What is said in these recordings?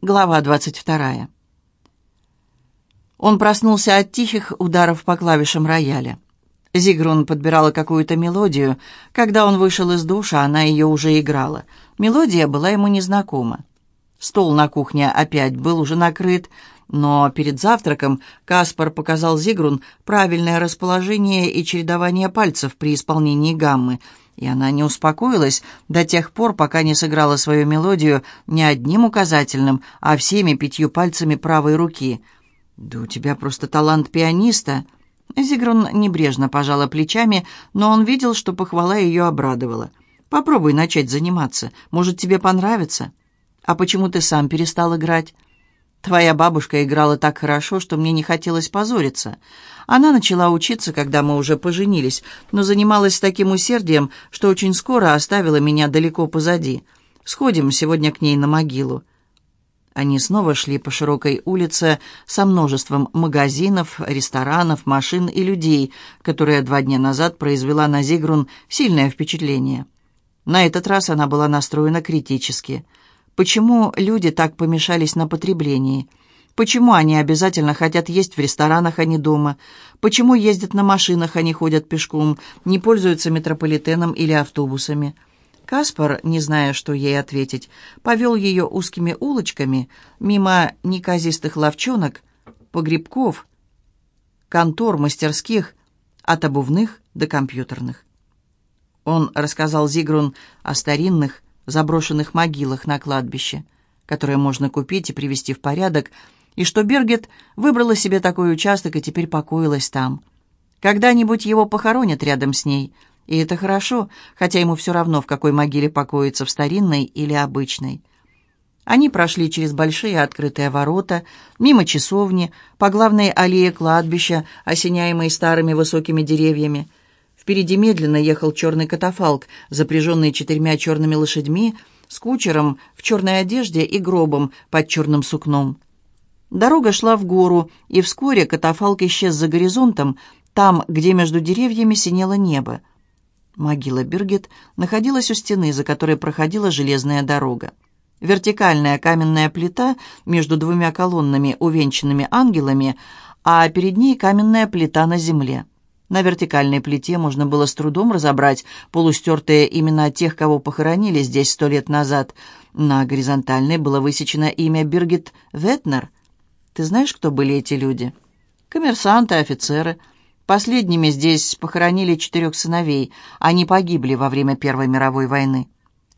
Глава 22. Он проснулся от тихих ударов по клавишам рояля. Зигрун подбирала какую-то мелодию. Когда он вышел из душа, она ее уже играла. Мелодия была ему незнакома. Стол на кухне опять был уже накрыт, но перед завтраком Каспар показал Зигрун правильное расположение и чередование пальцев при исполнении гаммы — и она не успокоилась до тех пор, пока не сыграла свою мелодию не одним указательным, а всеми пятью пальцами правой руки. «Да у тебя просто талант пианиста!» Зигрун небрежно пожала плечами, но он видел, что похвала ее обрадовала. «Попробуй начать заниматься. Может, тебе понравится?» «А почему ты сам перестал играть?» Твоя бабушка играла так хорошо, что мне не хотелось позориться. Она начала учиться, когда мы уже поженились, но занималась с таким усердием, что очень скоро оставила меня далеко позади. Сходим сегодня к ней на могилу». Они снова шли по широкой улице со множеством магазинов, ресторанов, машин и людей, которая два дня назад произвела на Зигрун сильное впечатление. На этот раз она была настроена критически – Почему люди так помешались на потреблении? Почему они обязательно хотят есть в ресторанах, а не дома? Почему ездят на машинах, а не ходят пешком, не пользуются метрополитеном или автобусами? Каспар, не зная, что ей ответить, повел ее узкими улочками мимо неказистых ловчонок, погребков, контор, мастерских, от обувных до компьютерных. Он рассказал Зигрун о старинных, заброшенных могилах на кладбище, которые можно купить и привести в порядок, и что Бергет выбрала себе такой участок и теперь покоилась там. Когда-нибудь его похоронят рядом с ней, и это хорошо, хотя ему все равно, в какой могиле покоится, в старинной или обычной. Они прошли через большие открытые ворота, мимо часовни, по главной аллее кладбища, осеняемой старыми высокими деревьями, Впереди медленно ехал черный катафалк, запряженный четырьмя черными лошадьми, с кучером в черной одежде и гробом под черным сукном. Дорога шла в гору, и вскоре катафалк исчез за горизонтом, там, где между деревьями синело небо. Могила Биргет находилась у стены, за которой проходила железная дорога. Вертикальная каменная плита между двумя колоннами, увенчанными ангелами, а перед ней каменная плита на земле. На вертикальной плите можно было с трудом разобрать полустертые имена тех, кого похоронили здесь сто лет назад. На горизонтальной было высечено имя Биргит Ветнер. Ты знаешь, кто были эти люди? Коммерсанты, офицеры. Последними здесь похоронили четырех сыновей. Они погибли во время Первой мировой войны.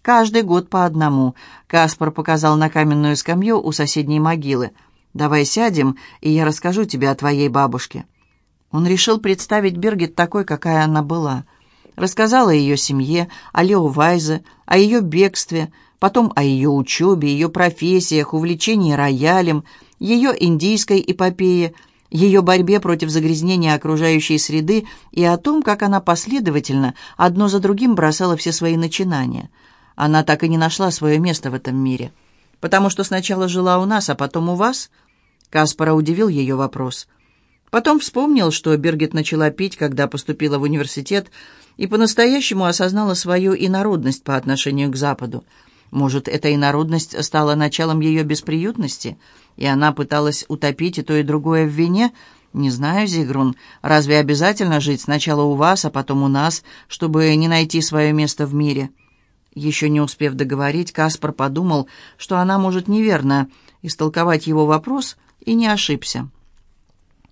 Каждый год по одному. Каспар показал на каменную скамью у соседней могилы. «Давай сядем, и я расскажу тебе о твоей бабушке». Он решил представить Бергет такой, какая она была. Рассказал о ее семье, о Лео Вайзе, о ее бегстве, потом о ее учебе, ее профессиях, увлечении роялем, ее индийской эпопее, ее борьбе против загрязнения окружающей среды и о том, как она последовательно одно за другим бросала все свои начинания. Она так и не нашла свое место в этом мире. «Потому что сначала жила у нас, а потом у вас?» Каспара удивил ее вопрос – Потом вспомнил, что Бергет начала пить, когда поступила в университет, и по-настоящему осознала свою инородность по отношению к Западу. Может, эта инородность стала началом ее бесприютности, и она пыталась утопить и то, и другое в вине? Не знаю, Зигрун, разве обязательно жить сначала у вас, а потом у нас, чтобы не найти свое место в мире?» Еще не успев договорить, Каспар подумал, что она может неверно истолковать его вопрос, и не ошибся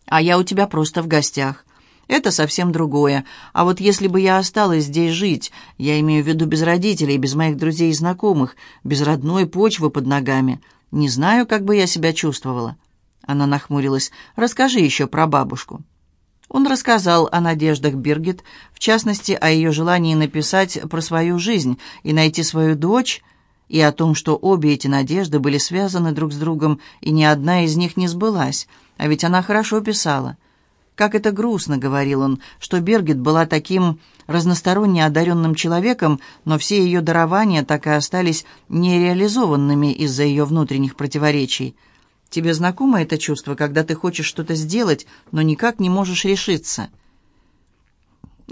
а я у тебя просто в гостях. Это совсем другое. А вот если бы я осталась здесь жить, я имею в виду без родителей, без моих друзей и знакомых, без родной почвы под ногами, не знаю, как бы я себя чувствовала». Она нахмурилась. «Расскажи еще про бабушку». Он рассказал о надеждах Биргит, в частности, о ее желании написать про свою жизнь и найти свою дочь, и о том, что обе эти надежды были связаны друг с другом, и ни одна из них не сбылась – а ведь она хорошо писала. Как это грустно, говорил он, что Бергет была таким разносторонне одаренным человеком, но все ее дарования так и остались нереализованными из-за ее внутренних противоречий. Тебе знакомо это чувство, когда ты хочешь что-то сделать, но никак не можешь решиться?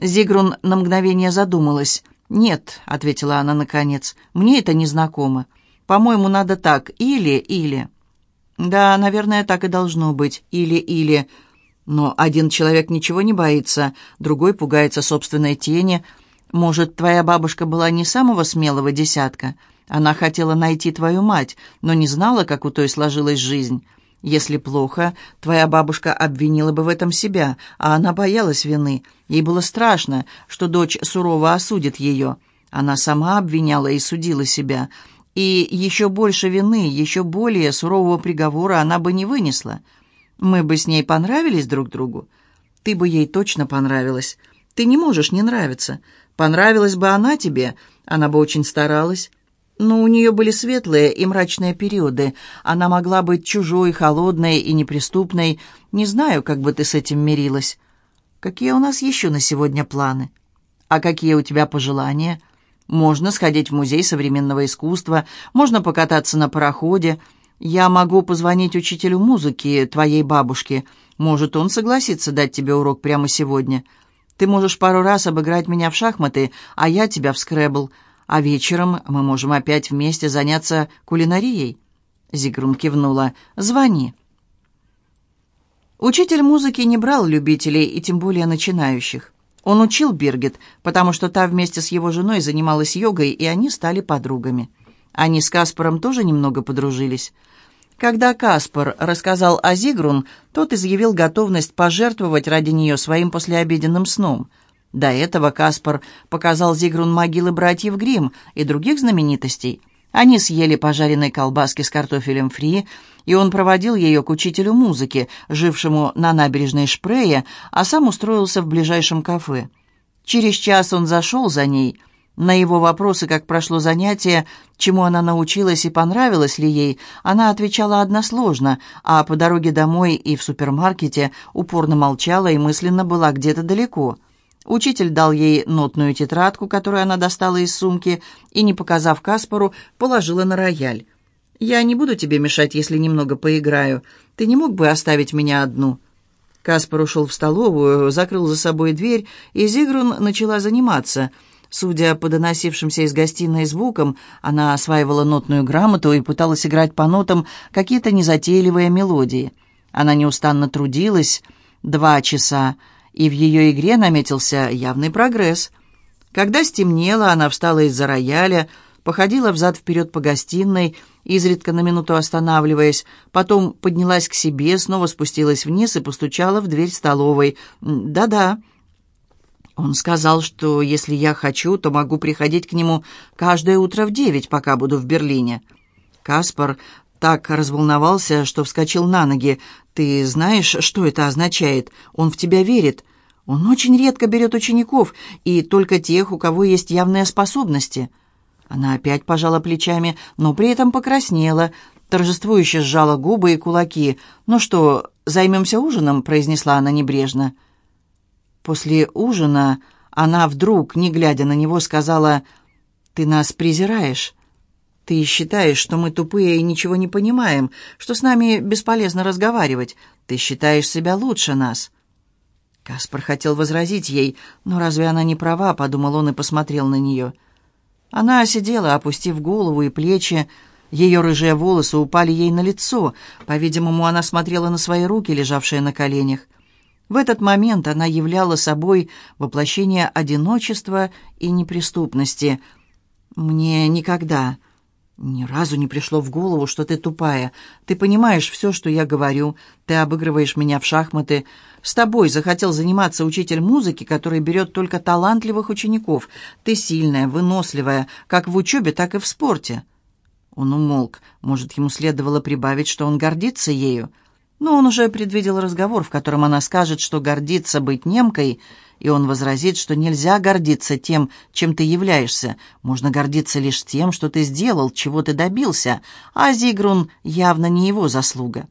Зигрун на мгновение задумалась. «Нет», — ответила она наконец, — «мне это не знакомо. По-моему, надо так, или-или». «Да, наверное, так и должно быть, или-или». Но один человек ничего не боится, другой пугается собственной тени. Может, твоя бабушка была не самого смелого десятка? Она хотела найти твою мать, но не знала, как у той сложилась жизнь. Если плохо, твоя бабушка обвинила бы в этом себя, а она боялась вины. Ей было страшно, что дочь сурово осудит ее. Она сама обвиняла и судила себя. И еще больше вины, еще более сурового приговора она бы не вынесла. Мы бы с ней понравились друг другу. Ты бы ей точно понравилась. Ты не можешь не нравиться. Понравилась бы она тебе, она бы очень старалась. Но у нее были светлые и мрачные периоды. Она могла быть чужой, холодной и неприступной. Не знаю, как бы ты с этим мирилась. Какие у нас еще на сегодня планы? А какие у тебя пожелания? Можно сходить в музей современного искусства, можно покататься на пароходе, «Я могу позвонить учителю музыки, твоей бабушке. Может, он согласится дать тебе урок прямо сегодня. Ты можешь пару раз обыграть меня в шахматы, а я тебя в скребл. А вечером мы можем опять вместе заняться кулинарией». Зигрун кивнула. «Звони». Учитель музыки не брал любителей и тем более начинающих. Он учил Биргит, потому что та вместе с его женой занималась йогой, и они стали подругами. Они с Каспаром тоже немного подружились. Когда Каспар рассказал о Зигрун, тот изъявил готовность пожертвовать ради нее своим послеобеденным сном. До этого Каспар показал Зигрун могилы братьев Грим и других знаменитостей. Они съели пожаренной колбаски с картофелем фри, и он проводил ее к учителю музыки, жившему на набережной Шпрее, а сам устроился в ближайшем кафе. Через час он зашел за ней – на его вопросы, как прошло занятие, чему она научилась и понравилось ли ей, она отвечала односложно, а по дороге домой и в супермаркете упорно молчала и мысленно была где-то далеко. Учитель дал ей нотную тетрадку, которую она достала из сумки, и, не показав Каспару, положила на рояль. «Я не буду тебе мешать, если немного поиграю. Ты не мог бы оставить меня одну?» Каспар ушел в столовую, закрыл за собой дверь, и Зигрун начала заниматься – Судя по доносившимся из гостиной звукам, она осваивала нотную грамоту и пыталась играть по нотам какие-то незатейливые мелодии. Она неустанно трудилась два часа, и в ее игре наметился явный прогресс. Когда стемнело, она встала из-за рояля, походила взад-вперед по гостиной, изредка на минуту останавливаясь, потом поднялась к себе, снова спустилась вниз и постучала в дверь столовой. «Да-да», он сказал, что если я хочу, то могу приходить к нему каждое утро в девять, пока буду в Берлине. Каспар так разволновался, что вскочил на ноги. «Ты знаешь, что это означает? Он в тебя верит. Он очень редко берет учеников, и только тех, у кого есть явные способности». Она опять пожала плечами, но при этом покраснела, торжествующе сжала губы и кулаки. «Ну что, займемся ужином?» — произнесла она небрежно. После ужина она вдруг, не глядя на него, сказала, «Ты нас презираешь. Ты считаешь, что мы тупые и ничего не понимаем, что с нами бесполезно разговаривать. Ты считаешь себя лучше нас». Каспар хотел возразить ей, но разве она не права, подумал он и посмотрел на нее. Она сидела, опустив голову и плечи, ее рыжие волосы упали ей на лицо. По-видимому, она смотрела на свои руки, лежавшие на коленях. В этот момент она являла собой воплощение одиночества и неприступности. «Мне никогда, ни разу не пришло в голову, что ты тупая. Ты понимаешь все, что я говорю. Ты обыгрываешь меня в шахматы. С тобой захотел заниматься учитель музыки, который берет только талантливых учеников. Ты сильная, выносливая, как в учебе, так и в спорте». Он умолк. Может, ему следовало прибавить, что он гордится ею. Но он уже предвидел разговор, в котором она скажет, что гордится быть немкой, и он возразит, что нельзя гордиться тем, чем ты являешься. Можно гордиться лишь тем, что ты сделал, чего ты добился, а Зигрун явно не его заслуга.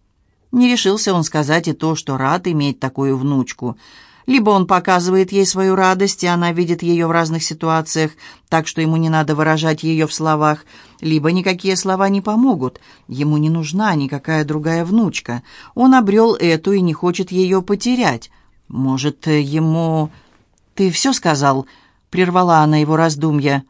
Не решился он сказать и то, что рад иметь такую внучку — либо он показывает ей свою радость, и она видит ее в разных ситуациях, так что ему не надо выражать ее в словах, либо никакие слова не помогут. Ему не нужна никакая другая внучка. Он обрел эту и не хочет ее потерять. Может, ему... «Ты все сказал?» — прервала она его раздумья.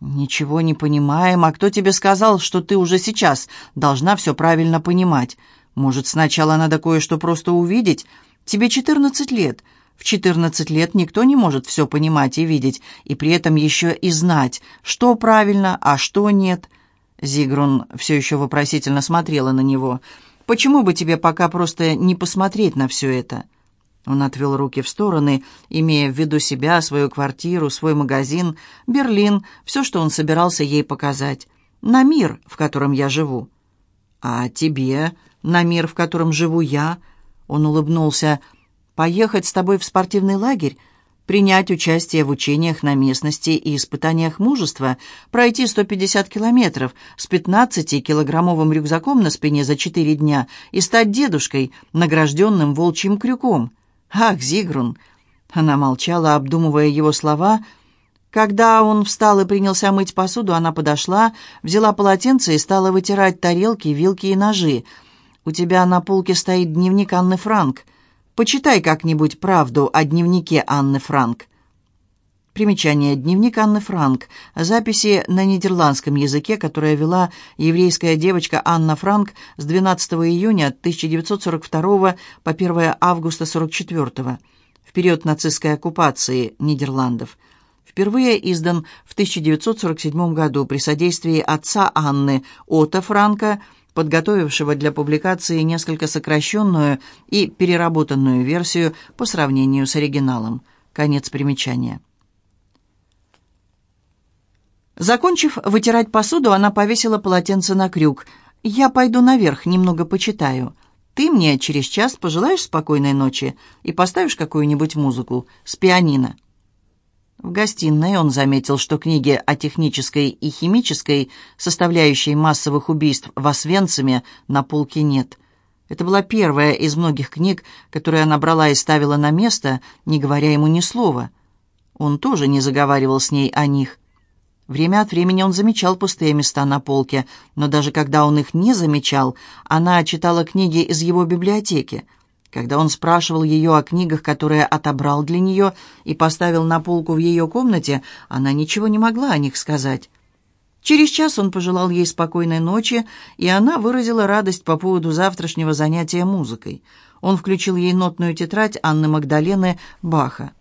«Ничего не понимаем. А кто тебе сказал, что ты уже сейчас должна все правильно понимать? Может, сначала надо кое-что просто увидеть? Тебе 14 лет. В 14 лет никто не может все понимать и видеть, и при этом еще и знать, что правильно, а что нет». Зигрун все еще вопросительно смотрела на него. «Почему бы тебе пока просто не посмотреть на все это?» Он отвел руки в стороны, имея в виду себя, свою квартиру, свой магазин, Берлин, все, что он собирался ей показать. На мир, в котором я живу. «А тебе? На мир, в котором живу я?» Он улыбнулся. «Поехать с тобой в спортивный лагерь?» принять участие в учениях на местности и испытаниях мужества, пройти 150 километров с 15-килограммовым рюкзаком на спине за 4 дня и стать дедушкой, награжденным волчьим крюком. «Ах, Зигрун!» Она молчала, обдумывая его слова. Когда он встал и принялся мыть посуду, она подошла, взяла полотенце и стала вытирать тарелки, вилки и ножи. «У тебя на полке стоит дневник Анны Франк. Почитай как-нибудь правду о дневнике Анны Франк». Примечание. Дневник Анны Франк. Записи на нидерландском языке, которые вела еврейская девочка Анна Франк с 12 июня 1942 по 1 августа 1944 в период нацистской оккупации Нидерландов. Впервые издан в 1947 году при содействии отца Анны Ота Франка, подготовившего для публикации несколько сокращенную и переработанную версию по сравнению с оригиналом. Конец примечания. Закончив вытирать посуду, она повесила полотенце на крюк. «Я пойду наверх, немного почитаю. Ты мне через час пожелаешь спокойной ночи и поставишь какую-нибудь музыку с пианино». В гостиной он заметил, что книги о технической и химической, составляющей массовых убийств в Освенциме, на полке нет. Это была первая из многих книг, которые она брала и ставила на место, не говоря ему ни слова. Он тоже не заговаривал с ней о них. Время от времени он замечал пустые места на полке, но даже когда он их не замечал, она читала книги из его библиотеки. Когда он спрашивал ее о книгах, которые отобрал для нее и поставил на полку в ее комнате, она ничего не могла о них сказать. Через час он пожелал ей спокойной ночи, и она выразила радость по поводу завтрашнего занятия музыкой. Он включил ей нотную тетрадь Анны Магдалены Баха.